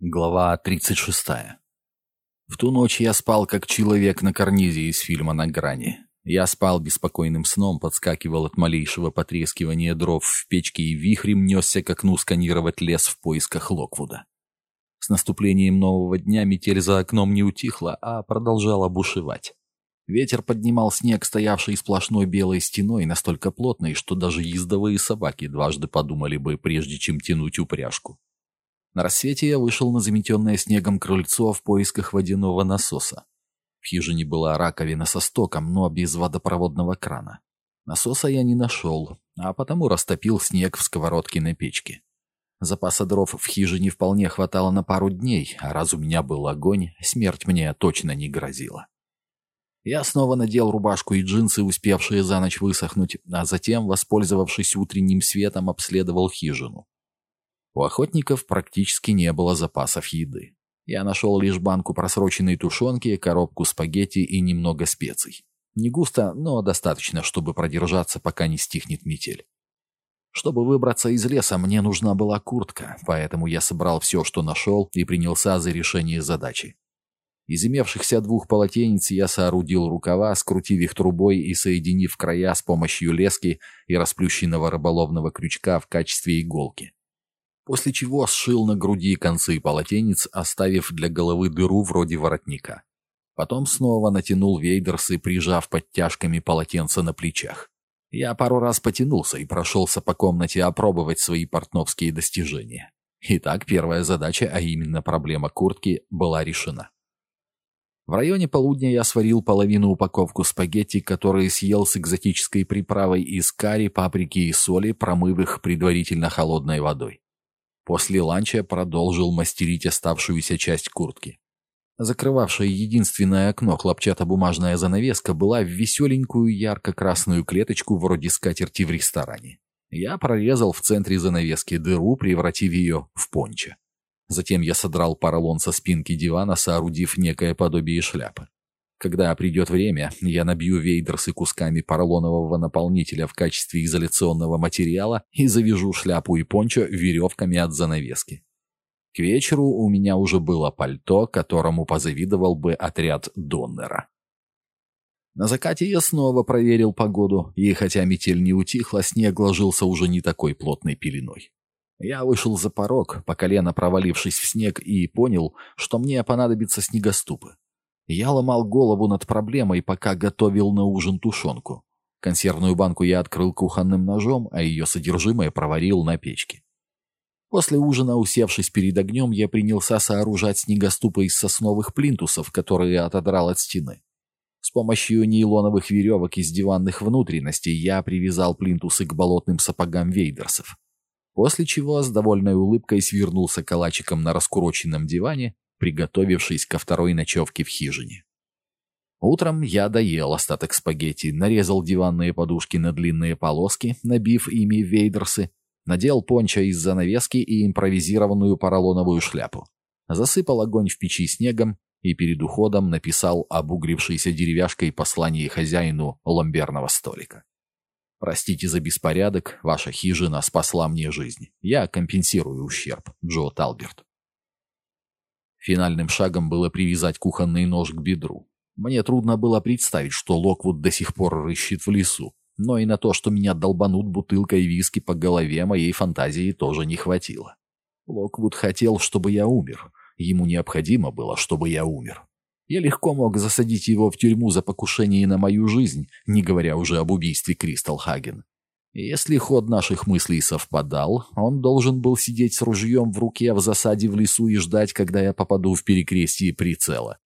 Глава 36. В ту ночь я спал как человек на карнизе из фильма «На грани». Я спал беспокойным сном, подскакивал от малейшего потрескивания дров в печке и вихрем несся к окну сканировать лес в поисках Локвуда. С наступлением нового дня метель за окном не утихла, а продолжала бушевать. Ветер поднимал снег, стоявший сплошной белой стеной, настолько плотной, что даже ездовые собаки дважды подумали бы, прежде чем тянуть упряжку. На рассвете я вышел на заметенное снегом крыльцо в поисках водяного насоса. В хижине была раковина со стоком, но без водопроводного крана. Насоса я не нашел, а потому растопил снег в сковородке на печке. Запаса дров в хижине вполне хватало на пару дней, а раз у меня был огонь, смерть мне точно не грозила. Я снова надел рубашку и джинсы, успевшие за ночь высохнуть, а затем, воспользовавшись утренним светом, обследовал хижину. У охотников практически не было запасов еды. Я нашел лишь банку просроченной тушенки, коробку спагетти и немного специй. Не густо, но достаточно, чтобы продержаться, пока не стихнет метель. Чтобы выбраться из леса, мне нужна была куртка, поэтому я собрал все, что нашел, и принялся за решение задачи. Из имевшихся двух полотенец я соорудил рукава, скрутив их трубой и соединив края с помощью лески и расплющенного рыболовного крючка в качестве иголки после чего сшил на груди концы полотенец, оставив для головы дыру вроде воротника. Потом снова натянул вейдерсы, прижав подтяжками полотенца на плечах. Я пару раз потянулся и прошелся по комнате опробовать свои портновские достижения. Итак, первая задача, а именно проблема куртки, была решена. В районе полудня я сварил половину упаковку спагетти, которые съел с экзотической приправой из карри, паприки и соли, промыв их предварительно холодной водой. После ланча продолжил мастерить оставшуюся часть куртки. Закрывавшая единственное окно хлопчатобумажная занавеска была в веселенькую ярко-красную клеточку вроде скатерти в ресторане. Я прорезал в центре занавески дыру, превратив ее в пончо. Затем я содрал поролон со спинки дивана, соорудив некое подобие шляпы. Когда придет время, я набью вейдерсы кусками поролонового наполнителя в качестве изоляционного материала и завяжу шляпу и пончо веревками от занавески. К вечеру у меня уже было пальто, которому позавидовал бы отряд Доннера. На закате я снова проверил погоду, и хотя метель не утихла, снег ложился уже не такой плотной пеленой. Я вышел за порог, по колено провалившись в снег, и понял, что мне понадобятся снегоступы. Я ломал голову над проблемой, пока готовил на ужин тушенку. Консервную банку я открыл кухонным ножом, а ее содержимое проварил на печке. После ужина, усевшись перед огнем, я принялся сооружать снегоступы из сосновых плинтусов, которые отодрал от стены. С помощью нейлоновых веревок из диванных внутренностей я привязал плинтусы к болотным сапогам вейдерсов. После чего с довольной улыбкой свернулся калачиком на раскуроченном диване приготовившись ко второй ночевке в хижине. Утром я доел остаток спагетти, нарезал диванные подушки на длинные полоски, набив ими вейдерсы, надел пончо из занавески и импровизированную поролоновую шляпу. Засыпал огонь в печи снегом и перед уходом написал обугрившейся деревяшкой послание хозяину ламберного столика. «Простите за беспорядок, ваша хижина спасла мне жизнь. Я компенсирую ущерб. Джо Талберт». Финальным шагом было привязать кухонный нож к бедру. Мне трудно было представить, что Локвуд до сих пор рыщет в лесу, но и на то, что меня долбанут бутылкой виски по голове, моей фантазии тоже не хватило. Локвуд хотел, чтобы я умер. Ему необходимо было, чтобы я умер. Я легко мог засадить его в тюрьму за покушение на мою жизнь, не говоря уже об убийстве Кристал Хаген. Если ход наших мыслей совпадал, он должен был сидеть с ружьем в руке в засаде в лесу и ждать, когда я попаду в перекрестие прицела.